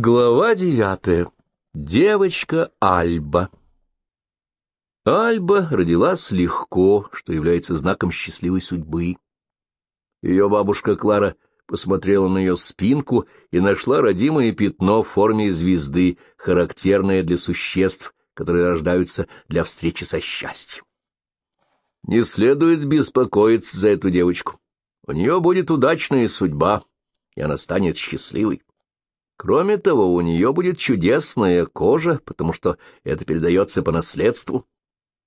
Глава девятая. Девочка Альба. Альба родилась легко, что является знаком счастливой судьбы. Ее бабушка Клара посмотрела на ее спинку и нашла родимое пятно в форме звезды, характерное для существ, которые рождаются для встречи со счастьем. Не следует беспокоиться за эту девочку. У нее будет удачная судьба, и она станет счастливой. Кроме того, у нее будет чудесная кожа, потому что это передается по наследству.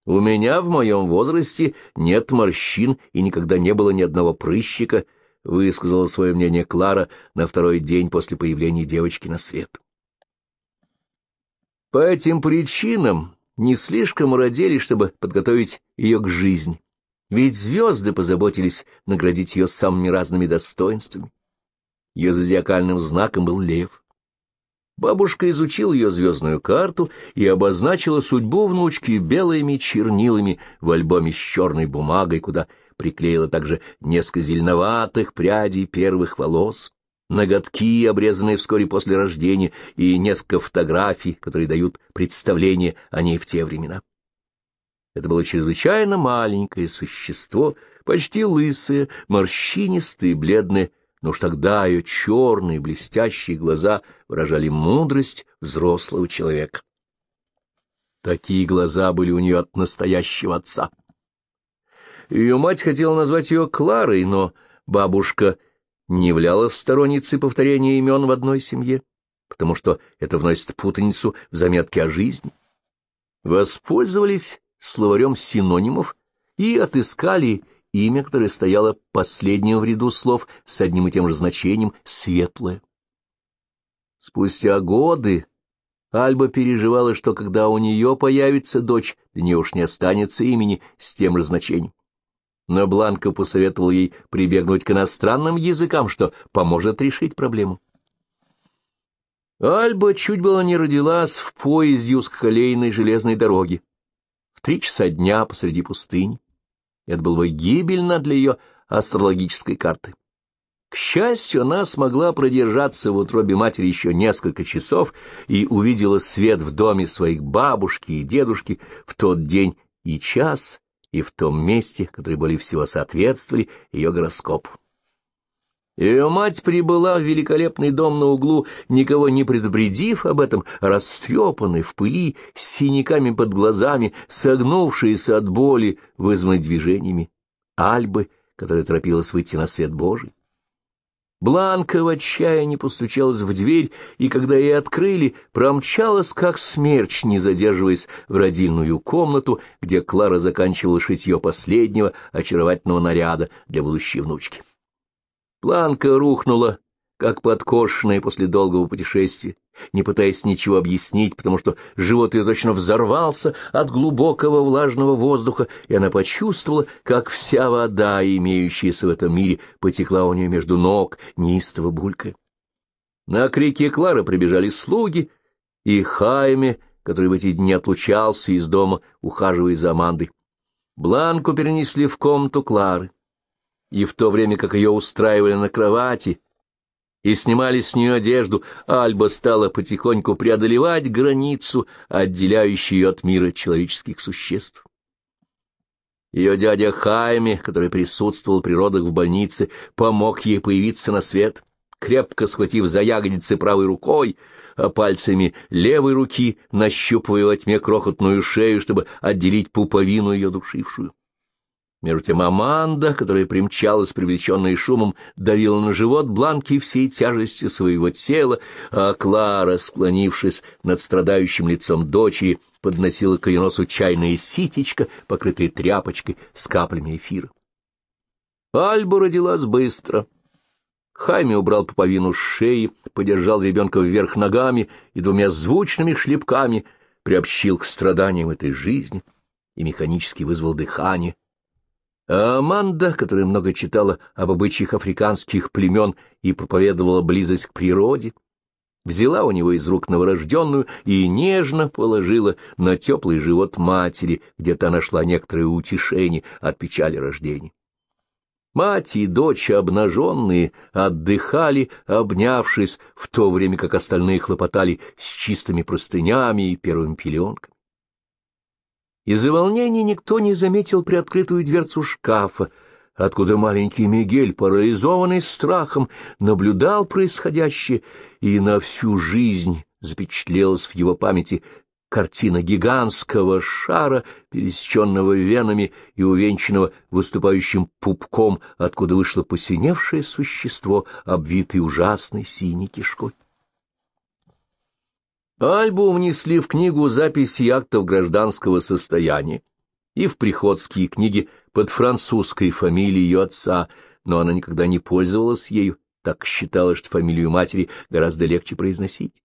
У меня в моем возрасте нет морщин и никогда не было ни одного прыщика, высказала свое мнение Клара на второй день после появления девочки на свет. По этим причинам не слишком родили, чтобы подготовить ее к жизни, ведь звезды позаботились наградить ее самыми разными достоинствами. Ее зодиакальным знаком был лев. Бабушка изучила ее звездную карту и обозначила судьбу внучки белыми чернилами в альбоме с черной бумагой, куда приклеила также несколько зеленоватых прядей первых волос, ноготки, обрезанные вскоре после рождения, и несколько фотографий, которые дают представление о ней в те времена. Это было чрезвычайно маленькое существо, почти лысое, морщинистое, бледное, но уж тогда ее черные блестящие глаза выражали мудрость взрослого человека. Такие глаза были у нее от настоящего отца. Ее мать хотела назвать ее Кларой, но бабушка не являлась сторонницей повторения имен в одной семье, потому что это вносит путаницу в заметки о жизни. Воспользовались словарем синонимов и отыскали имя, которое стояло последним в ряду слов с одним и тем же значением «светлое». Спустя годы Альба переживала, что когда у нее появится дочь, для нее уж не останется имени с тем же значением. Но Бланка посоветовал ей прибегнуть к иностранным языкам, что поможет решить проблему. Альба чуть было не родилась в поезде узкоколейной железной дороги. В три часа дня посреди пустыни. Это было бы гибельно для ее астрологической карты. К счастью, она смогла продержаться в утробе матери еще несколько часов и увидела свет в доме своих бабушки и дедушки в тот день и час, и в том месте, которые более всего соответствовали ее гороскопу. Ее мать прибыла в великолепный дом на углу, никого не предупредив об этом, растрепанной в пыли, с синяками под глазами, согнувшиеся от боли, вызванной движениями Альбы, которая торопилась выйти на свет Божий. Бланка в отчаянии постучалась в дверь, и когда ей открыли, промчалась, как смерч, не задерживаясь в родильную комнату, где Клара заканчивала шитье последнего очаровательного наряда для будущей внучки. Планка рухнула, как подкошенная после долгого путешествия, не пытаясь ничего объяснить, потому что живот ее точно взорвался от глубокого влажного воздуха, и она почувствовала, как вся вода, имеющаяся в этом мире, потекла у нее между ног, неистово булькая. На крики Клары прибежали слуги, и Хайме, который в эти дни отлучался из дома, ухаживая за Амандой. Бланку перенесли в комнату Клары и в то время как ее устраивали на кровати и снимали с нее одежду, Альба стала потихоньку преодолевать границу, отделяющую ее от мира человеческих существ. Ее дядя Хайме, который присутствовал при родах в больнице, помог ей появиться на свет, крепко схватив за ягодицы правой рукой, а пальцами левой руки нащупывая во тьме крохотную шею, чтобы отделить пуповину ее душившую. Между тем Аманда, которая примчалась, привлеченная шумом, давила на живот Бланки всей тяжестью своего тела, а Клара, склонившись над страдающим лицом дочери, подносила к ее носу чайное ситечко, покрытое тряпочкой с каплями эфира. Альба родилась быстро. Хайми убрал пуповину с шеи, подержал ребенка вверх ногами и двумя звучными шлепками приобщил к страданиям этой жизни и механически вызвал дыхание, а Аманда, которая много читала об обычаях африканских племен и проповедовала близость к природе, взяла у него из рук новорожденную и нежно положила на теплый живот матери, где та нашла некоторое утешение от печали рождения. Мать и дочь, обнаженные, отдыхали, обнявшись, в то время как остальные хлопотали с чистыми простынями и первыми пеленками. Из-за волнения никто не заметил приоткрытую дверцу шкафа, откуда маленький Мигель, парализованный страхом, наблюдал происходящее, и на всю жизнь запечатлелось в его памяти картина гигантского шара, пересеченного венами и увенчанного выступающим пупком, откуда вышло посиневшее существо, обвитое ужасной синей кишкой. Альбу внесли в книгу записи актов гражданского состояния и в приходские книги под французской фамилией ее отца, но она никогда не пользовалась ею, так считала, что фамилию матери гораздо легче произносить.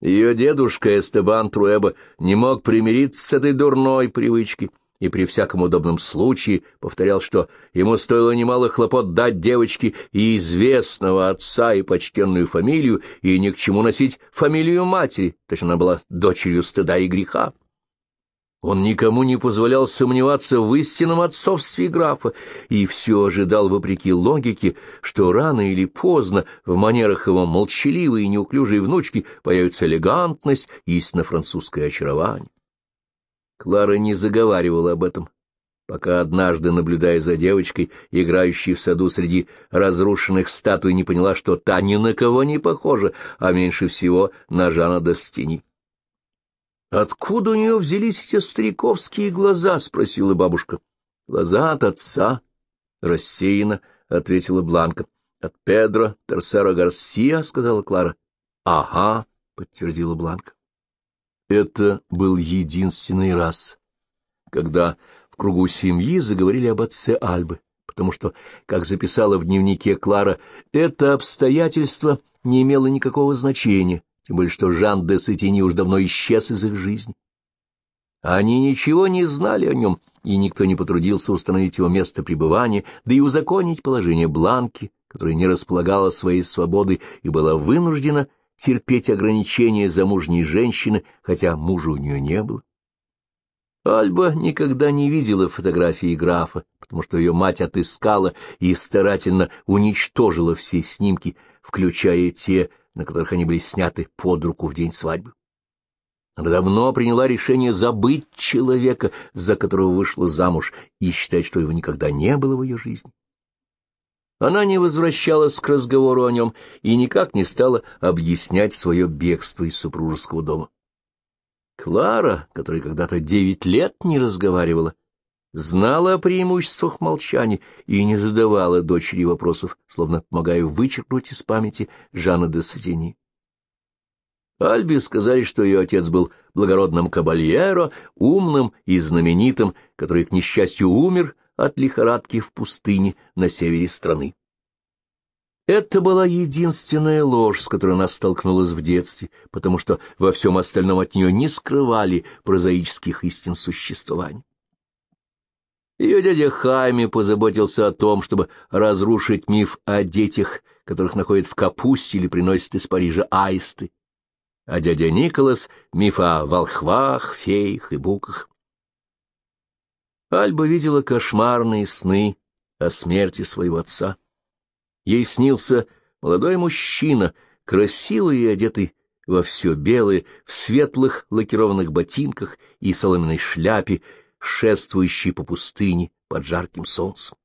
Ее дедушка Эстебан Труэба не мог примириться с этой дурной привычкой и при всяком удобном случае повторял, что ему стоило немало хлопот дать девочке и известного отца, и почтенную фамилию, и ни к чему носить фамилию матери, точно она была дочерью стыда и греха. Он никому не позволял сомневаться в истинном отцовстве графа и все ожидал, вопреки логике, что рано или поздно в манерах его молчаливой и неуклюжей внучки появится элегантность и истинно французское очарование. Клара не заговаривала об этом, пока однажды, наблюдая за девочкой, играющей в саду среди разрушенных статуй, не поняла, что та ни на кого не похожа, а меньше всего на Жана Достини. «Откуда у нее взялись эти стариковские глаза?» — спросила бабушка. «Глаза от отца», — рассеянно ответила Бланка. «От Педро Терсера Гарсия», — сказала Клара. «Ага», — подтвердила Бланка. Это был единственный раз, когда в кругу семьи заговорили об отце Альбы, потому что, как записала в дневнике Клара, это обстоятельство не имело никакого значения тем более что Жан де Сатини уж давно исчез из их жизни. Они ничего не знали о нем, и никто не потрудился установить его место пребывания, да и узаконить положение Бланки, которая не располагала своей свободы и была вынуждена терпеть ограничения замужней женщины, хотя мужа у нее не было. Альба никогда не видела фотографии графа, потому что ее мать отыскала и старательно уничтожила все снимки, включая те, на которых они были сняты под руку в день свадьбы. Она давно приняла решение забыть человека, за которого вышла замуж, и считать, что его никогда не было в ее жизни. Она не возвращалась к разговору о нем и никак не стала объяснять свое бегство из супружеского дома. Клара, которая когда-то девять лет не разговаривала, знала о преимуществах молчания и не задавала дочери вопросов, словно помогая вычеркнуть из памяти Жана де Сатини. Альби сказали, что ее отец был благородным кабальеро, умным и знаменитым, который, к несчастью, умер от лихорадки в пустыне на севере страны. Это была единственная ложь, с которой она столкнулась в детстве, потому что во всем остальном от нее не скрывали прозаических истин существования. Ее дядя Хайми позаботился о том, чтобы разрушить миф о детях, которых находят в капусте или приносят из Парижа аисты, а дядя Николас — миф о волхвах, феях и буках. Альба видела кошмарные сны о смерти своего отца. Ей снился молодой мужчина, красивый и одетый во все белое, в светлых лакированных ботинках и соломенной шляпе, шествующий по пустыне под жарким солнцем.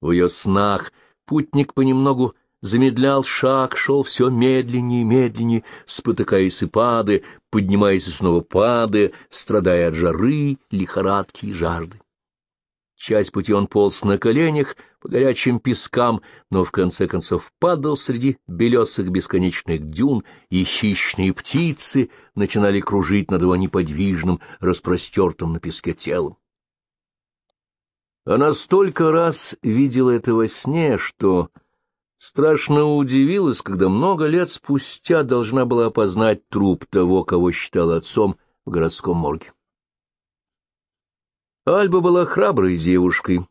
В ее снах путник понемногу замедлял шаг, шел все медленнее и медленнее, спотыкаясь и падая, поднимаясь и снова падая, страдая от жары, лихорадки и жажды. Часть пути он полз на коленях по горячим пескам, но в конце концов падал среди белесых бесконечных дюн, и хищные птицы начинали кружить над его неподвижным, распростертым на песке телом. Она столько раз видела это во сне, что страшно удивилась, когда много лет спустя должна была опознать труп того, кого считала отцом в городском морге. Альба была храброй девушкой,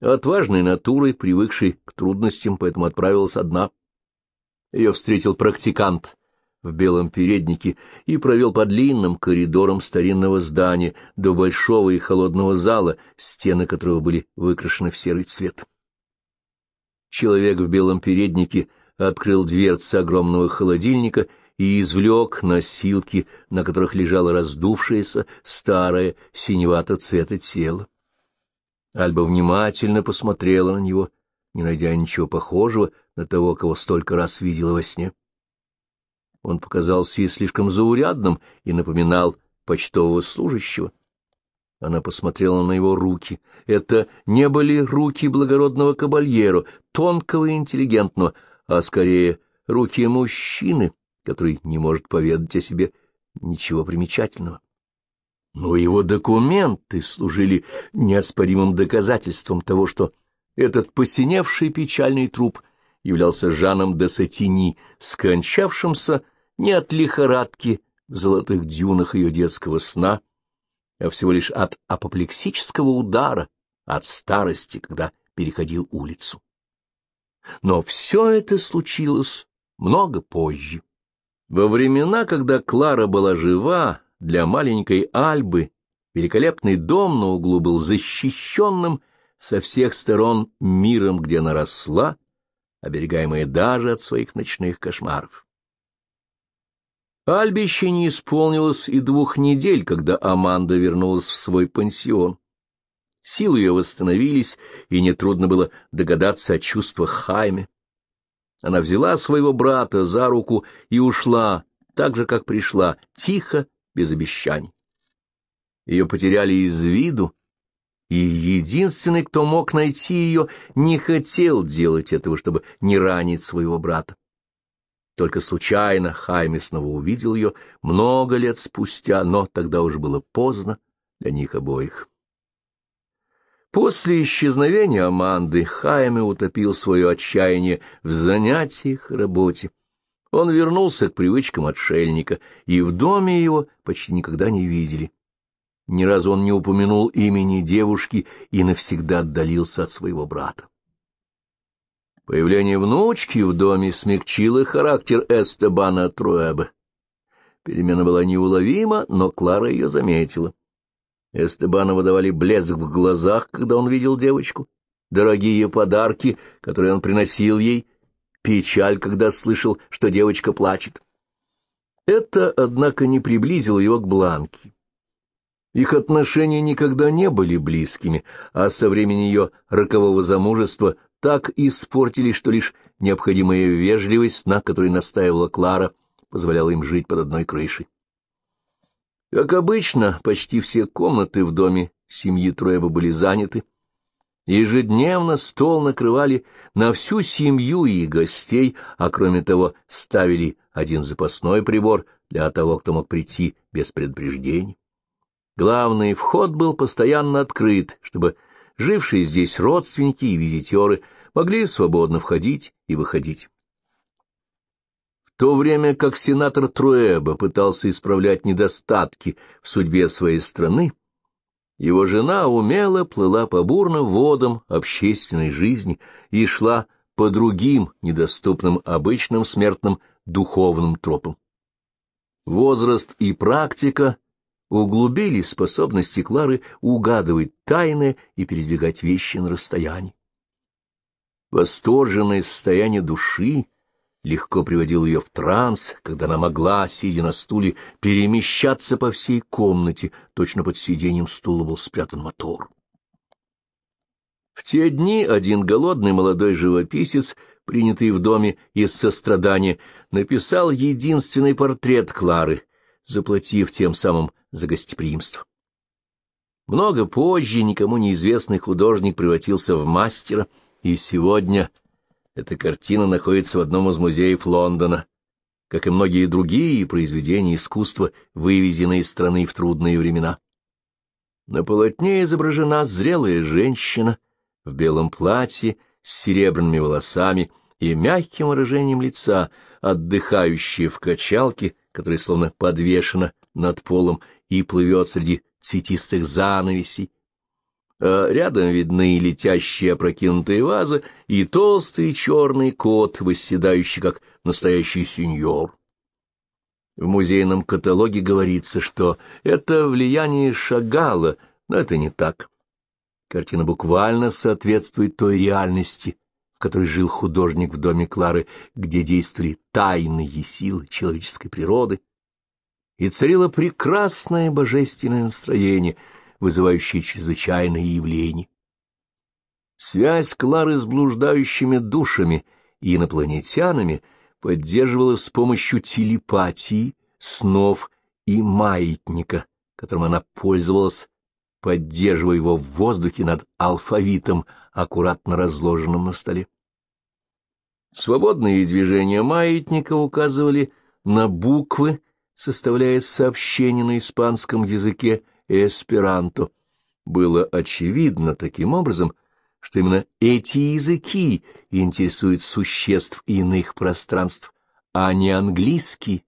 отважной натурой, привыкшей к трудностям, поэтому отправилась одна. Ее встретил практикант в белом переднике и провел по длинным коридорам старинного здания до большого и холодного зала, стены которого были выкрашены в серый цвет. Человек в белом переднике открыл дверцы огромного холодильника и извлек носилки, на которых лежало раздувшееся старое синевато цвета тело. Альба внимательно посмотрела на него, не найдя ничего похожего на того, кого столько раз видела во сне. Он показался ей слишком заурядным и напоминал почтового служащего. Она посмотрела на его руки. Это не были руки благородного кабальеро, тонкого и интеллигентного, а скорее руки мужчины, который не может поведать о себе ничего примечательного. Но его документы служили неоспоримым доказательством того, что этот посиневший печальный труп являлся Жаном де Сатини, скончавшимся не от лихорадки в золотых дюнах ее детского сна, а всего лишь от апоплексического удара, от старости, когда переходил улицу. Но все это случилось много позже. Во времена, когда Клара была жива, для маленькой Альбы великолепный дом на углу был защищенным со всех сторон миром, где она росла, оберегаемая даже от своих ночных кошмаров. Альбе еще не исполнилось и двух недель, когда Аманда вернулась в свой пансион. Силы ее восстановились, и нетрудно было догадаться о чувствах Хайме. Она взяла своего брата за руку и ушла, так же, как пришла, тихо, без обещаний. Ее потеряли из виду, и единственный, кто мог найти ее, не хотел делать этого, чтобы не ранить своего брата. Только случайно Хайме снова увидел ее много лет спустя, но тогда уже было поздно для них обоих. После исчезновения Аманды Хайме утопил свое отчаяние в занятиях и работе. Он вернулся к привычкам отшельника, и в доме его почти никогда не видели. Ни разу он не упомянул имени девушки и навсегда отдалился от своего брата. Появление внучки в доме смягчило характер Эстебана Труэба. Перемена была неуловима, но Клара ее заметила. Эстебана выдавали блеск в глазах, когда он видел девочку, дорогие подарки, которые он приносил ей, печаль, когда слышал, что девочка плачет. Это, однако, не приблизило его к Бланке. Их отношения никогда не были близкими, а со времени ее рокового замужества так испортились, что лишь необходимая вежливость, на которой настаивала Клара, позволяла им жить под одной крышей. Как обычно, почти все комнаты в доме семьи Троева были заняты. Ежедневно стол накрывали на всю семью и гостей, а кроме того ставили один запасной прибор для того, кто мог прийти без предупреждения. Главный вход был постоянно открыт, чтобы жившие здесь родственники и визитеры могли свободно входить и выходить. В то время как сенатор Труэба пытался исправлять недостатки в судьбе своей страны, его жена умело плыла по бурным водам общественной жизни и шла по другим, недоступным обычным смертным духовным тропам. Возраст и практика углубили способности Клары угадывать тайны и передвигать вещи на расстоянии. Восторженное состояние души легко приводило ее в транс, когда она могла, сидя на стуле, перемещаться по всей комнате, точно под сиденьем стула был спрятан мотор. В те дни один голодный молодой живописец, принятый в доме из сострадания, написал единственный портрет Клары, заплатив тем самым за гостеприимство. Много позже никому неизвестный художник превратился в мастера — и сегодня эта картина находится в одном из музеев Лондона, как и многие другие произведения искусства, вывезенные из страны в трудные времена. На полотне изображена зрелая женщина в белом платье с серебряными волосами и мягким выражением лица, отдыхающая в качалке, которая словно подвешена над полом и плывет среди цветистых занавесей, а рядом видны летящие опрокинутые вазы и толстый черный кот, восседающий как настоящий сеньор. В музейном каталоге говорится, что это влияние Шагала, но это не так. Картина буквально соответствует той реальности, в которой жил художник в доме Клары, где действовали тайные силы человеческой природы, и царило прекрасное божественное настроение, вызывающее чрезвычайные явления. Связь Клары с блуждающими душами и инопланетянами поддерживалась с помощью телепатии, снов и маятника, которым она пользовалась, поддерживая его в воздухе над алфавитом, аккуратно разложенным на столе. Свободные движения маятника указывали на буквы, составляя сообщения на испанском языке эсперанто. Было очевидно таким образом, что именно эти языки интересуют существ иных пространств, а не английский,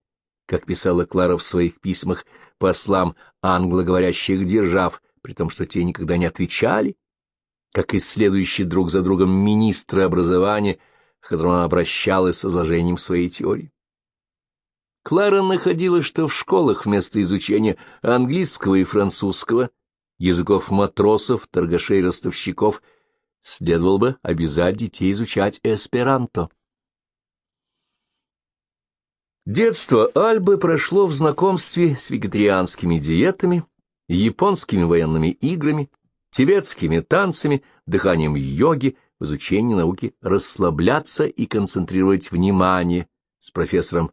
как писала Клара в своих письмах послам англоговорящих держав, при том, что те никогда не отвечали, как исследующие друг за другом министры образования, к которым она обращалась с изложением своей теории. Клара находила, что в школах вместо изучения английского и французского, языков матросов, торгашей ростовщиков, следовало бы обязать детей изучать эсперанто. Детство Альбы прошло в знакомстве с вегетарианскими диетами, японскими военными играми, тибетскими танцами, дыханием йоги, в изучении науки расслабляться и концентрировать внимание с профессором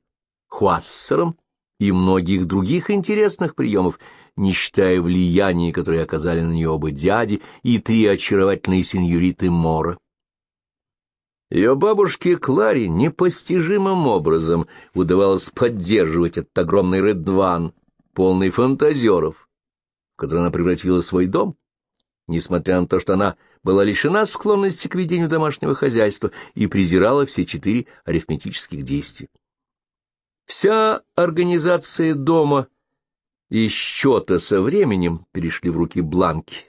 Хуассером и многих других интересных приемов, не считая влияния, которое оказали на нее оба дяди и три очаровательные сеньориты Мора. Ее бабушке Кларе непостижимым образом удавалось поддерживать этот огромный редван, полный фантазеров, в который она превратила свой дом, несмотря на то, что она была лишена склонности к ведению домашнего хозяйства и презирала все четыре арифметических действия. Вся организация дома и счета со временем перешли в руки Бланки,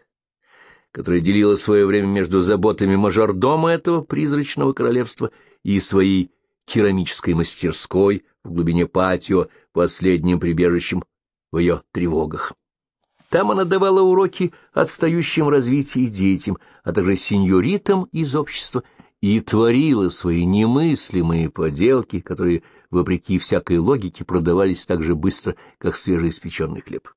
которая делила свое время между заботами мажордома этого призрачного королевства и своей керамической мастерской в глубине патио, последним прибежищем в ее тревогах. Там она давала уроки отстающим в развитии детям, а также сеньоритам из общества и творила свои немыслимые поделки, которые, вопреки всякой логике, продавались так же быстро, как свежеиспеченный хлеб.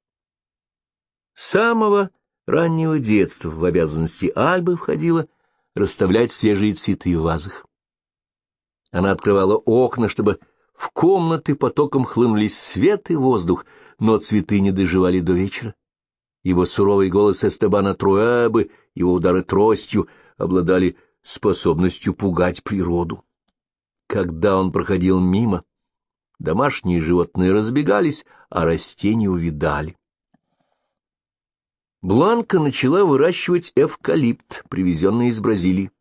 С самого раннего детства в обязанности Альбы входило расставлять свежие цветы в вазах. Она открывала окна, чтобы в комнаты потоком хлынулись свет и воздух, но цветы не доживали до вечера. Его суровый голос Эстебана Труэбы, его удары тростью обладали способностью пугать природу. Когда он проходил мимо, домашние животные разбегались, а растения увидали. Бланка начала выращивать эвкалипт, привезенный из Бразилии.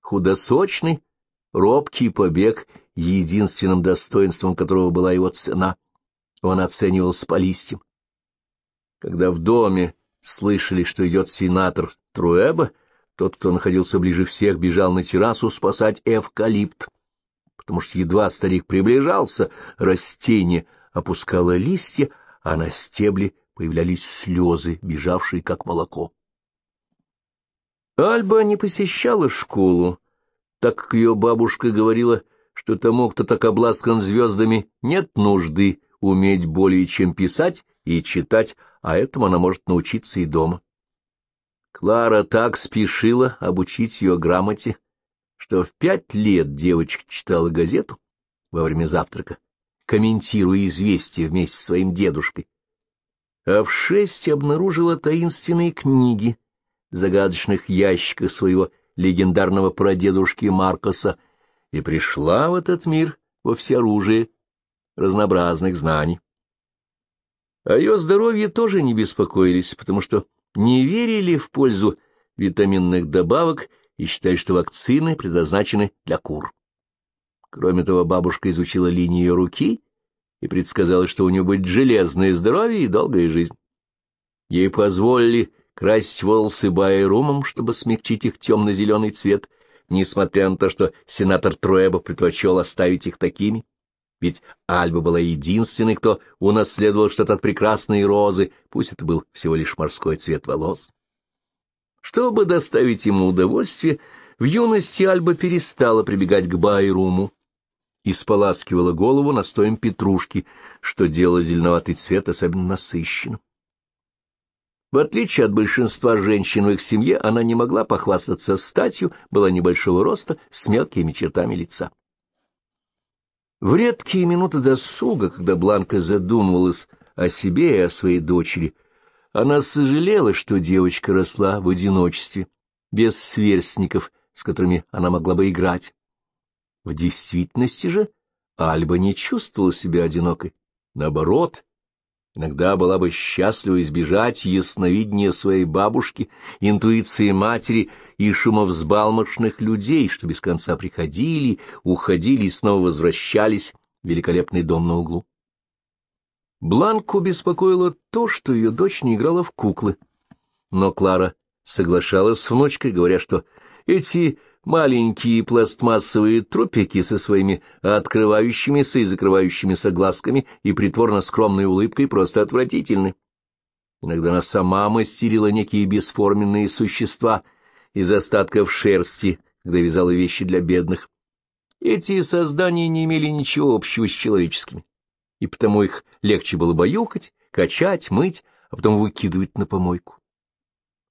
Худосочный, робкий побег, единственным достоинством которого была его цена. Он оценивался по листьям. Когда в доме слышали, что идет сенатор Труэба, тот, кто находился ближе всех, бежал на террасу спасать эвкалипт, потому что едва старик приближался, растение опускало листья, а на стебле появлялись слезы, бежавшие как молоко. Альба не посещала школу, так как ее бабушка говорила, что тому, кто так обласкан звездами, нет нужды уметь более чем писать и читать, а этому она может научиться и дома. Клара так спешила обучить ее грамоте, что в пять лет девочка читала газету во время завтрака, комментируя известия вместе с своим дедушкой, а в шесть обнаружила таинственные книги в загадочных ящиках своего легендарного прадедушки Маркоса и пришла в этот мир во всеоружие разнообразных знаний. О ее здоровье тоже не беспокоились, потому что не верили в пользу витаминных добавок и считали, что вакцины предназначены для кур. Кроме того, бабушка изучила линии ее руки и предсказала, что у нее будет железное здоровье и долгая жизнь. Ей позволили красить волосы байрумом, чтобы смягчить их темно-зеленый цвет, несмотря на то, что сенатор Труэба предпочел оставить их такими. Ведь Альба была единственной, кто унаследовал что-то от прекрасной розы, пусть это был всего лишь морской цвет волос. Чтобы доставить ему удовольствие, в юности Альба перестала прибегать к Байруму и споласкивала голову настоем петрушки, что делало зеленоватый цвет особенно насыщенным. В отличие от большинства женщин в их семье, она не могла похвастаться статью, была небольшого роста, с мелкими чертами лица. В редкие минуты досуга, когда Бланка задумывалась о себе и о своей дочери, она сожалела, что девочка росла в одиночестве, без сверстников, с которыми она могла бы играть. В действительности же Альба не чувствовала себя одинокой. Наоборот, Иногда была бы счастлива избежать ясновидения своей бабушки, интуиции матери и шумовзбалмошных людей, что без конца приходили, уходили и снова возвращались в великолепный дом на углу. Бланку беспокоило то, что ее дочь не играла в куклы. Но Клара соглашалась с внучкой, говоря, что эти маленькие пластмассовые трупики со своими открывающимися и закрывающимися глазками и притворно скромной улыбкой просто отвратительны. Иногда она сама мастерила некие бесформенные существа из остатков шерсти, когда вязала вещи для бедных. Эти создания не имели ничего общего с человеческими, и потому их легче было баюкать, качать, мыть, а потом выкидывать на помойку.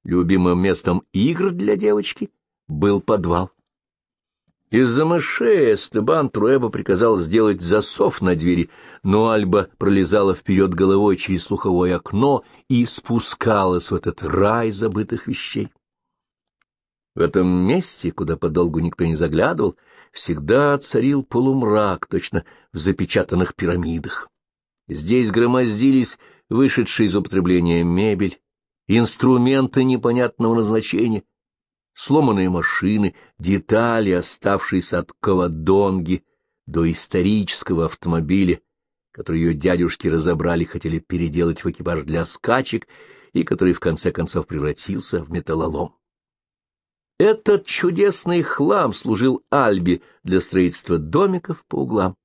Любимым местом игр для девочки был подвал. Из-за мышей Эстебан Труэба приказал сделать засов на двери, но Альба пролезала вперед головой через слуховое окно и спускалась в этот рай забытых вещей. В этом месте, куда подолгу никто не заглядывал, всегда царил полумрак, точно в запечатанных пирамидах. Здесь громоздились вышедшие из употребления мебель, инструменты непонятного назначения — сломанные машины, детали, оставшиеся от Кавадонги до исторического автомобиля, который ее дядюшки разобрали, хотели переделать в экипаж для скачек, и который в конце концов превратился в металлолом. Этот чудесный хлам служил Альбе для строительства домиков по углам.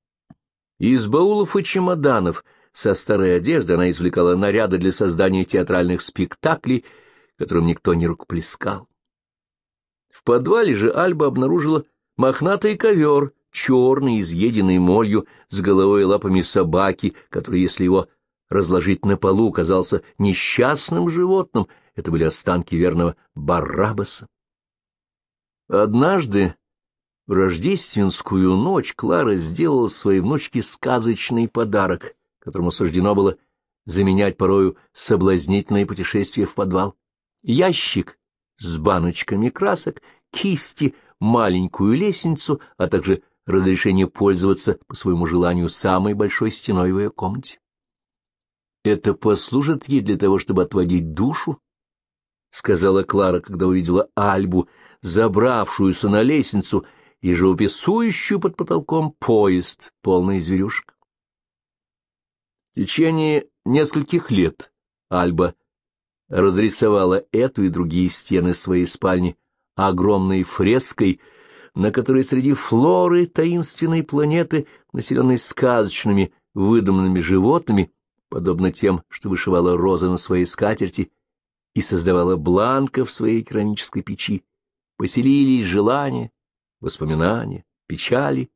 Из баулов и чемоданов со старой одежды она извлекала наряды для создания театральных спектаклей, которым никто не рукоплескал. В подвале же Альба обнаружила мохнатый ковер, черный, изъеденный молью, с головой и лапами собаки, который, если его разложить на полу, казался несчастным животным. Это были останки верного Баррабаса. Однажды в рождественскую ночь Клара сделала своей внучке сказочный подарок, которому суждено было заменять порою соблазнительное путешествие в подвал. Ящик с баночками красок, кисти, маленькую лестницу, а также разрешение пользоваться по своему желанию самой большой стеной в ее комнате. «Это послужит ей для того, чтобы отводить душу?» — сказала Клара, когда увидела Альбу, забравшуюся на лестницу и живописующую под потолком поезд, полный зверюшек. В течение нескольких лет Альба разрисовала эту и другие стены своей спальни огромной фреской, на которой среди флоры таинственной планеты, населенной сказочными выдуманными животными, подобно тем, что вышивала Роза на своей скатерти и создавала Бланка в своей керамической печи, поселились желания, воспоминания, печали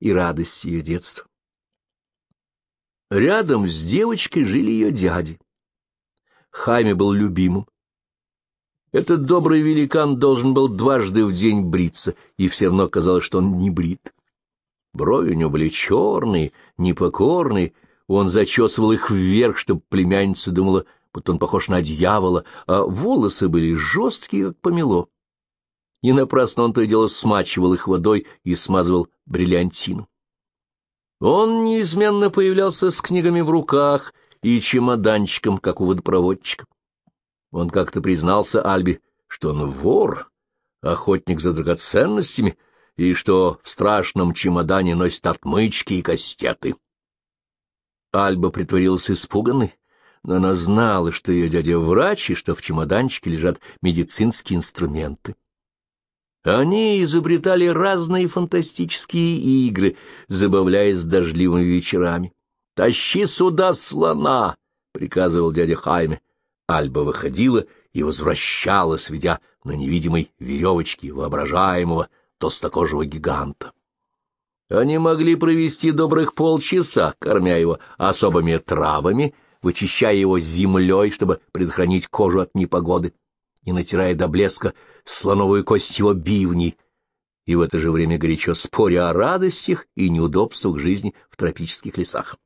и радости ее детства. Рядом с девочкой жили ее дяди. Хайме был любимым. Этот добрый великан должен был дважды в день бриться, и все равно казалось, что он не брит. Брови у него были черные, непокорные, он зачесывал их вверх, чтобы племянница думала, будто он похож на дьявола, а волосы были жесткие, как помело. И напрасно он то и дело смачивал их водой и смазывал бриллиантину. Он неизменно появлялся с книгами в руках и чемоданчиком, как у водопроводчика. Он как-то признался Альбе, что он вор, охотник за драгоценностями, и что в страшном чемодане носит отмычки и кастеты. Альба притворилась испуганной, но она знала, что ее дядя врач, и что в чемоданчике лежат медицинские инструменты. Они изобретали разные фантастические игры, забавляясь дождливыми вечерами. «Тащи сюда слона!» — приказывал дядя Хайме. Альба выходила и возвращалась, ведя на невидимой веревочке воображаемого толстокожего гиганта. Они могли провести добрых полчаса, кормя его особыми травами, вычищая его землей, чтобы предохранить кожу от непогоды, и натирая до блеска слоновую кость его бивней, и в это же время горячо споря о радостях и неудобствах жизни в тропических лесах.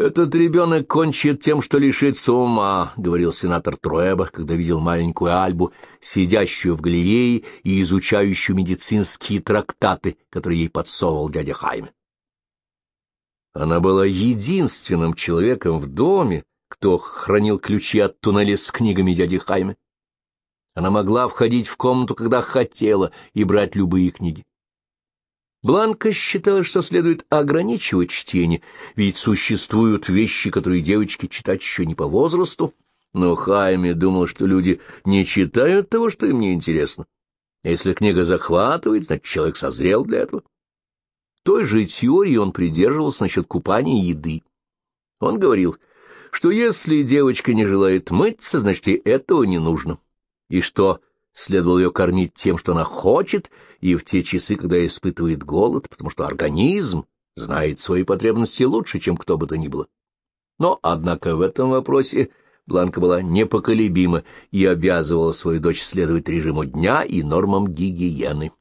«Этот ребенок кончит тем, что лишится ума», — говорил сенатор Труэба, когда видел маленькую Альбу, сидящую в галерее и изучающую медицинские трактаты, которые ей подсовывал дядя Хайме. Она была единственным человеком в доме, кто хранил ключи от туннеля с книгами дяди Хайме. Она могла входить в комнату, когда хотела, и брать любые книги. Бланка считала, что следует ограничивать чтение, ведь существуют вещи, которые девочки читать еще не по возрасту, но Хайме думал, что люди не читают того, что им не интересно. Если книга захватывает, значит, человек созрел для этого. Той же теории он придерживался насчет купания еды. Он говорил, что если девочка не желает мыться, значит, ей этого не нужно, и что следовало ее кормить тем, что она хочет, и в те часы, когда испытывает голод, потому что организм знает свои потребности лучше, чем кто бы то ни было. Но, однако, в этом вопросе Бланка была непоколебима и обязывала свою дочь следовать режиму дня и нормам гигиены.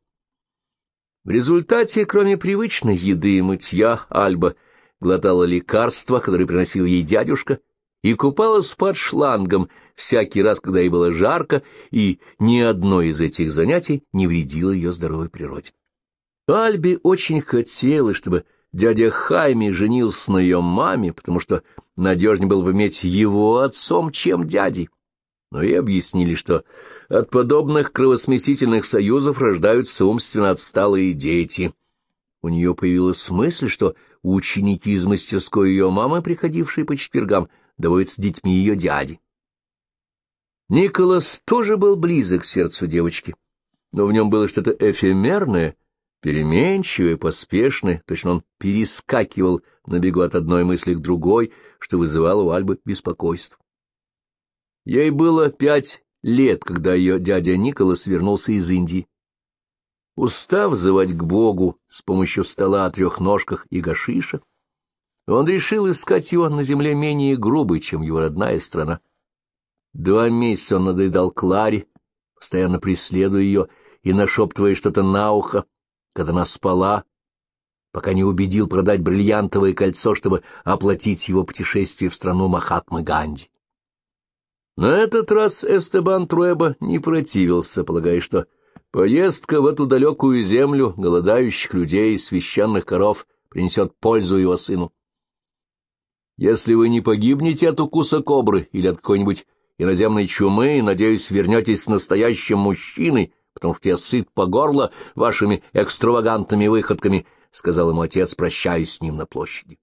В результате, кроме привычной еды и мытья, Альба глотала лекарства, которые приносил ей дядюшка, и купалась под шлангом всякий раз, когда ей было жарко, и ни одно из этих занятий не вредило ее здоровой природе. Альбе очень хотелось, чтобы дядя Хайми женился на ее маме, потому что надежнее было бы иметь его отцом, чем дядей. Но и объяснили, что от подобных кровосмесительных союзов рождаются умственно отсталые дети. У нее появилась мысль, что ученики из мастерской ее мамы, приходившие по четвергам, доводят с детьми ее дяди. Николас тоже был близок к сердцу девочки, но в нем было что-то эфемерное, переменчивое, поспешное, точно он перескакивал на бегу от одной мысли к другой, что вызывало у Альбы беспокойство. Ей было пять лет, когда ее дядя Николас вернулся из Индии. Устав звать к Богу с помощью стола о трех ножках и гашиша, он решил искать его на земле менее грубой, чем его родная страна. Два месяца он надоедал Кларе, постоянно преследуя ее и нашептывая что-то на ухо, когда она спала, пока не убедил продать бриллиантовое кольцо, чтобы оплатить его путешествие в страну Махатмы Ганди. На этот раз Эстебан Труэба не противился, полагая, что поездка в эту далекую землю голодающих людей и священных коров принесет пользу его сыну. Если вы не погибнете от укуса кобры или от какой-нибудь иноземной чумы, надеюсь, вернетесь настоящим мужчиной, потому что я сыт по горло вашими экстравагантными выходками, — сказал ему отец, прощаясь с ним на площади.